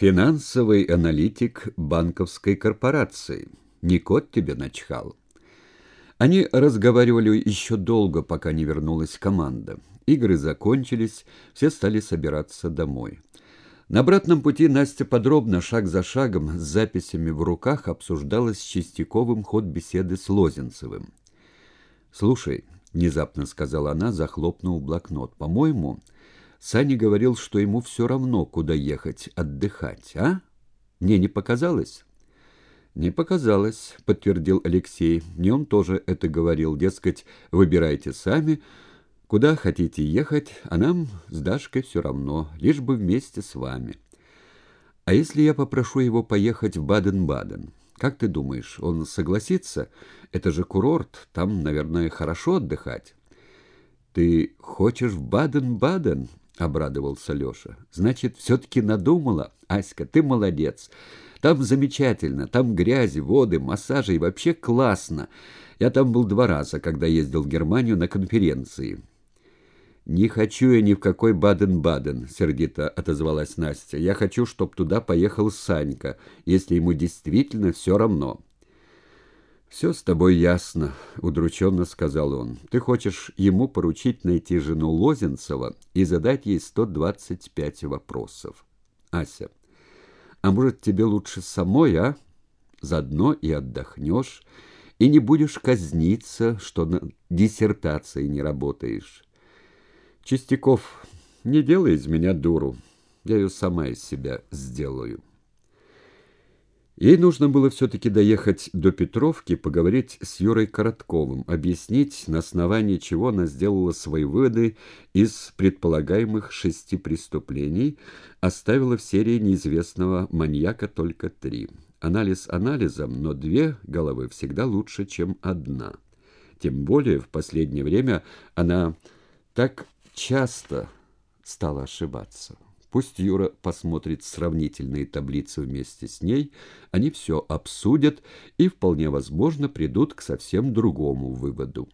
Финансовый аналитик банковской корпорации. Не кот тебе начхал. Они разговаривали еще долго, пока не вернулась команда. Игры закончились, все стали собираться домой. На обратном пути Настя подробно, шаг за шагом, с записями в руках, обсуждала с Чистяковым ход беседы с Лозенцевым. «Слушай», — внезапно сказала она, захлопнув блокнот, — «по-моему...» Саня говорил, что ему все равно, куда ехать отдыхать, а? Мне не показалось? Не показалось, подтвердил Алексей. Мне он тоже это говорил, дескать, выбирайте сами, куда хотите ехать, а нам с Дашкой все равно, лишь бы вместе с вами. А если я попрошу его поехать в Баден-Баден? Как ты думаешь, он согласится? Это же курорт, там, наверное, хорошо отдыхать. Ты хочешь в Баден-Баден? — обрадовался Леша. «Значит, все-таки надумала? Аська, ты молодец. Там замечательно, там грязи, воды, массажи и вообще классно. Я там был два раза, когда ездил в Германию на конференции». «Не хочу я ни в какой Баден-Баден», — сердито отозвалась Настя. «Я хочу, чтобы туда поехал Санька, если ему действительно все равно». «Все с тобой ясно», — удрученно сказал он. «Ты хочешь ему поручить найти жену Лозенцева и задать ей 125 вопросов. Ася, а может, тебе лучше самой, а? Заодно и отдохнешь, и не будешь казниться, что на диссертации не работаешь. Чистяков, не делай из меня дуру, я ее сама из себя сделаю». Ей нужно было все-таки доехать до Петровки, поговорить с Юрой Коротковым, объяснить, на основании чего она сделала свои выводы из предполагаемых шести преступлений, оставила в серии неизвестного маньяка только три. Анализ анализом, но две головы всегда лучше, чем одна. Тем более в последнее время она так часто стала ошибаться. Пусть Юра посмотрит сравнительные таблицы вместе с ней, они все обсудят и, вполне возможно, придут к совсем другому выводу.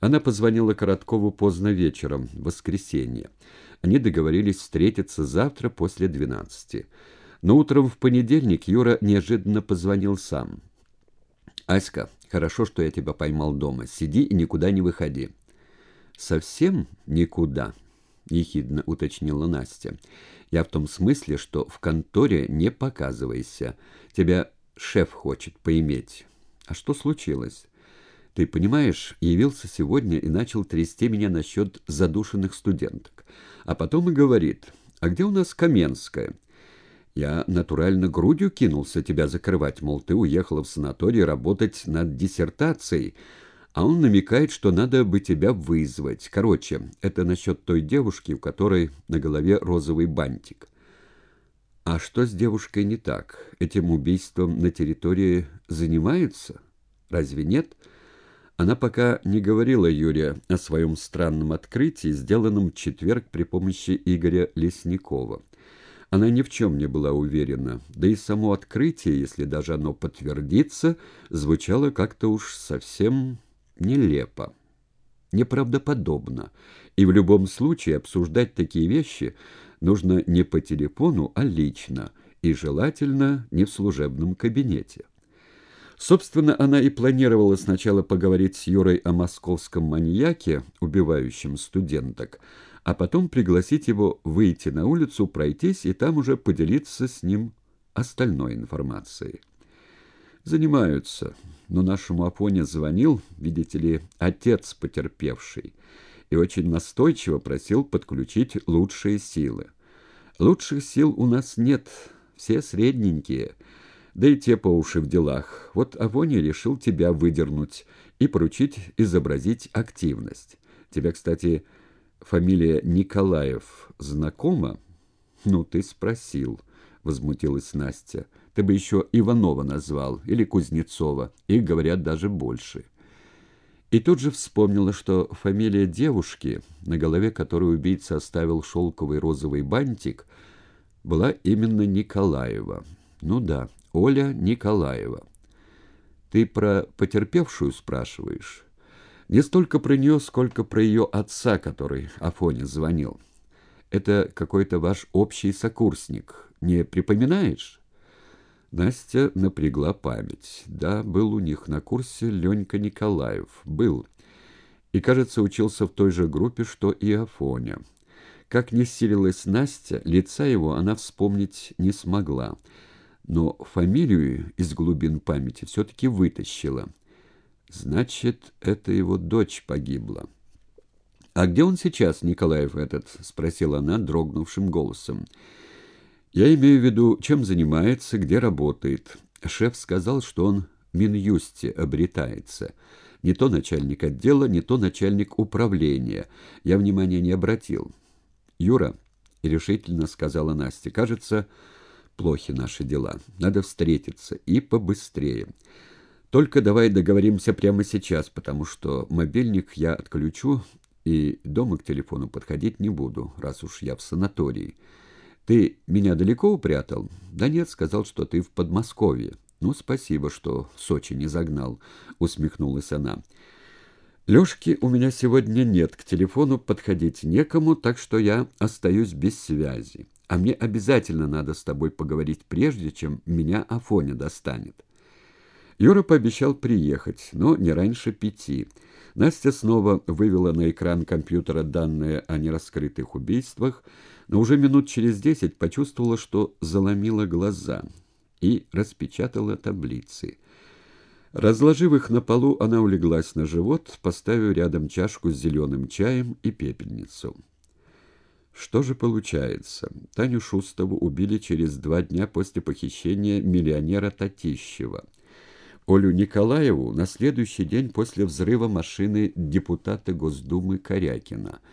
Она позвонила Короткову поздно вечером, в воскресенье. Они договорились встретиться завтра после двенадцати. Но утром в понедельник Юра неожиданно позвонил сам. «Аська, хорошо, что я тебя поймал дома. Сиди и никуда не выходи». «Совсем никуда?» — ехидно уточнила Настя. «Я в том смысле, что в конторе не показывайся. Тебя шеф хочет поиметь. А что случилось?» «Ты понимаешь, явился сегодня и начал трясти меня насчет задушенных студенток. А потом и говорит, а где у нас Каменская?» Я натурально грудью кинулся тебя закрывать, мол, ты уехала в санаторий работать над диссертацией, а он намекает, что надо бы тебя вызвать. Короче, это насчет той девушки, у которой на голове розовый бантик. А что с девушкой не так? Этим убийством на территории занимаются? Разве нет? Она пока не говорила Юре о своем странном открытии, сделанном в четверг при помощи Игоря Лесникова. Она ни в чем не была уверена, да и само открытие, если даже оно подтвердится, звучало как-то уж совсем нелепо, неправдоподобно, и в любом случае обсуждать такие вещи нужно не по телефону, а лично, и желательно не в служебном кабинете. Собственно, она и планировала сначала поговорить с Юрой о московском маньяке, убивающем студенток, а потом пригласить его выйти на улицу, пройтись и там уже поделиться с ним остальной информацией. Занимаются, но нашему Афоне звонил, видите ли, отец потерпевший, и очень настойчиво просил подключить лучшие силы. Лучших сил у нас нет, все средненькие, да и те по уши в делах. Вот Афоня решил тебя выдернуть и поручить изобразить активность. Тебя, кстати, фамилия Николаев знакома? Ну, ты спросил, — возмутилась Настя. Ты бы еще Иванова назвал или Кузнецова. Их, говорят, даже больше. И тут же вспомнила, что фамилия девушки, на голове которой убийца оставил шелковый розовый бантик, была именно Николаева. Ну да, Оля Николаева. Ты про потерпевшую спрашиваешь? Не столько про нее, сколько про ее отца, который Афоне звонил. Это какой-то ваш общий сокурсник, не припоминаешь? Настя напрягла память. Да, был у них на курсе Ленька Николаев. Был. И, кажется, учился в той же группе, что и Афоня. Как не силилась Настя, лица его она вспомнить не смогла. Но фамилию из глубин памяти все-таки вытащила. Значит, это его дочь погибла. «А где он сейчас, Николаев этот?» — спросила она дрогнувшим голосом. Я имею в виду, чем занимается, где работает. Шеф сказал, что он в Минюсте обретается. Не то начальник отдела, не то начальник управления. Я внимания не обратил. «Юра», — решительно сказала Настя, — «кажется, плохи наши дела. Надо встретиться. И побыстрее. Только давай договоримся прямо сейчас, потому что мобильник я отключу и дома к телефону подходить не буду, раз уж я в санатории». Ты меня далеко упрятал? Да нет, сказал, что ты в Подмосковье. Ну, спасибо, что Сочи не загнал, усмехнулась она. Лёшки у меня сегодня нет, к телефону подходить некому, так что я остаюсь без связи. А мне обязательно надо с тобой поговорить прежде, чем меня Афоня достанет. Юра пообещал приехать, но не раньше пяти. Настя снова вывела на экран компьютера данные о нераскрытых убийствах, но уже минут через десять почувствовала, что заломила глаза и распечатала таблицы. Разложив их на полу, она улеглась на живот, поставив рядом чашку с зеленым чаем и пепельницу. Что же получается? Таню Шустову убили через два дня после похищения миллионера Татищева. Олю Николаеву на следующий день после взрыва машины депутата Госдумы Корякина –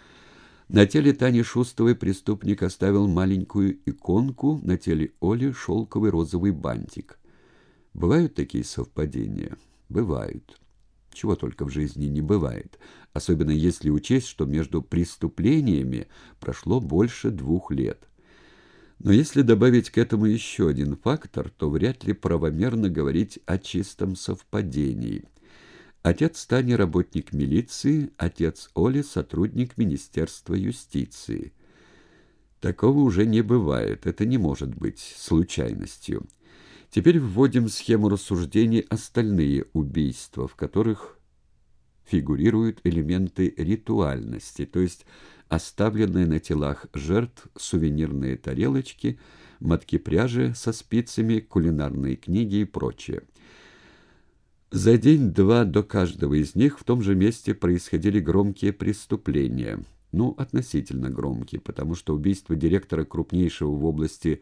на теле Тани Шустовой преступник оставил маленькую иконку, на теле Оли шелковый розовый бантик. Бывают такие совпадения? Бывают. Чего только в жизни не бывает, особенно если учесть, что между преступлениями прошло больше двух лет. Но если добавить к этому еще один фактор, то вряд ли правомерно говорить о чистом совпадении – Отец Тани – работник милиции, отец Оли – сотрудник Министерства юстиции. Такого уже не бывает, это не может быть случайностью. Теперь вводим схему рассуждений остальные убийства, в которых фигурируют элементы ритуальности, то есть оставленные на телах жертв сувенирные тарелочки, мотки пряжи со спицами, кулинарные книги и прочее. За день-два до каждого из них в том же месте происходили громкие преступления. Ну, относительно громкие, потому что убийство директора крупнейшего в области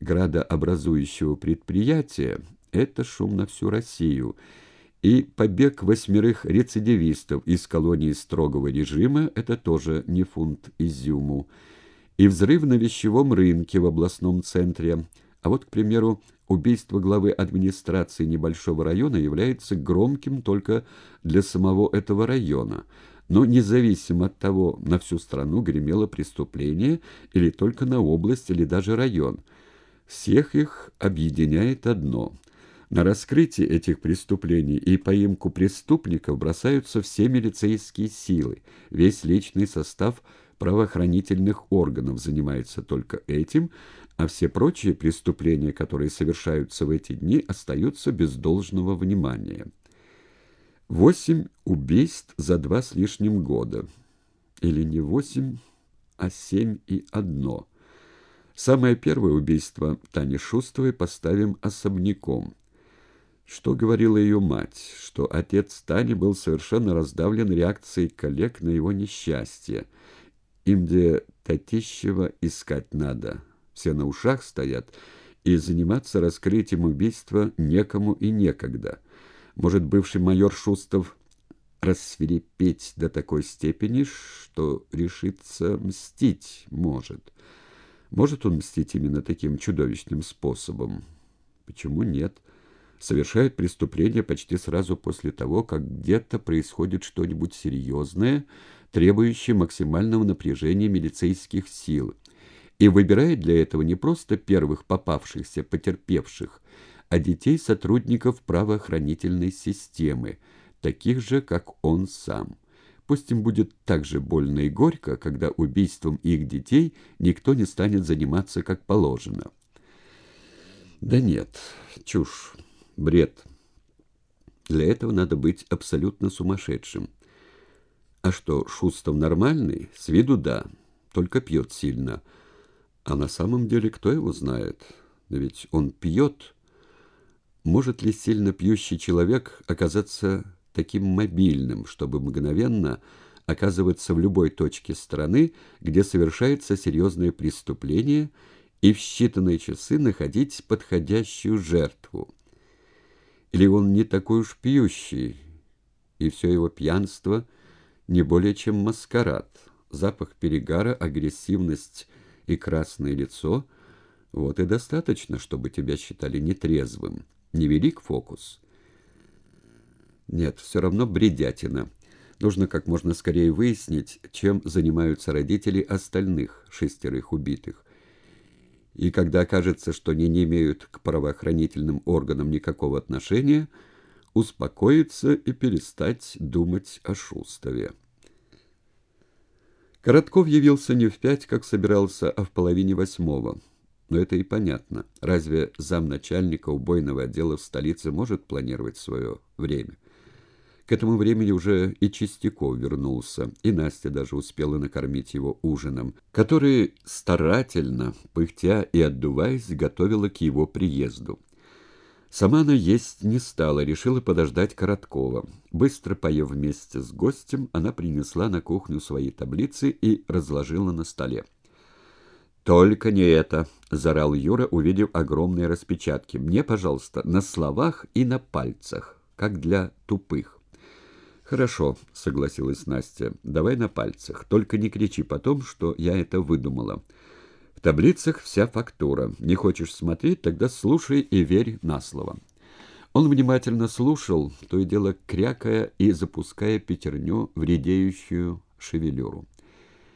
градообразующего предприятия – это шум на всю Россию. И побег восьмерых рецидивистов из колонии строгого режима – это тоже не фунт изюму. И взрыв на вещевом рынке в областном центре. А вот, к примеру, убийство главы администрации небольшого района является громким только для самого этого района, но независимо от того, на всю страну гремело преступление или только на область или даже район. Всех их объединяет одно – на раскрытие этих преступлений и поимку преступников бросаются все милицейские силы, весь личный состав правоохранительных органов занимается только этим, а все прочие преступления, которые совершаются в эти дни, остаются без должного внимания. Восемь убийств за два с лишним года. Или не восемь, а семь и одно. Самое первое убийство Тани Шустовой поставим особняком. Что говорила ее мать? Что отец Тани был совершенно раздавлен реакцией коллег на его несчастье. Им где Татищева искать надо – все на ушах стоят, и заниматься раскрытием убийства некому и некогда. Может, бывший майор Шустов рассверепеть до такой степени, что решится мстить может. Может он мстить именно таким чудовищным способом? Почему нет? Совершает преступление почти сразу после того, как где-то происходит что-нибудь серьезное, требующее максимального напряжения милицейских сил – и выбирает для этого не просто первых попавшихся потерпевших, а детей сотрудников правоохранительной системы, таких же, как он сам. Пусть им будет так же больно и горько, когда убийством их детей никто не станет заниматься как положено. Да нет, чушь, бред. Для этого надо быть абсолютно сумасшедшим. А что, Шустов нормальный? С виду да, только пьет сильно. А на самом деле кто его знает? Ведь он пьет. Может ли сильно пьющий человек оказаться таким мобильным, чтобы мгновенно оказываться в любой точке страны, где совершается серьезное преступление, и в считанные часы находить подходящую жертву? Или он не такой уж пьющий, и все его пьянство не более чем маскарад, запах перегара, агрессивность и красное лицо — вот и достаточно, чтобы тебя считали нетрезвым. Невелик фокус. Нет, все равно бредятина. Нужно как можно скорее выяснить, чем занимаются родители остальных шестерых убитых. И когда окажется, что они не имеют к правоохранительным органам никакого отношения, успокоиться и перестать думать о Шустове. Коротков явился не в пять, как собирался, а в половине восьмого. Но это и понятно. Разве замначальника убойного отдела в столице может планировать свое время? К этому времени уже и Чистяков вернулся, и Настя даже успела накормить его ужином, который старательно, пыхтя и отдуваясь, готовила к его приезду. Сама она есть не стала, решила подождать Короткова. Быстро поев вместе с гостем, она принесла на кухню свои таблицы и разложила на столе. «Только не это!» — зарал Юра, увидев огромные распечатки. «Мне, пожалуйста, на словах и на пальцах, как для тупых». «Хорошо», — согласилась Настя. «Давай на пальцах. Только не кричи потом, что я это выдумала. В таблицах вся фактура. Не хочешь смотреть, тогда слушай и верь на слово». Он внимательно слушал, то и дело крякая и запуская пятерню в шевелюру.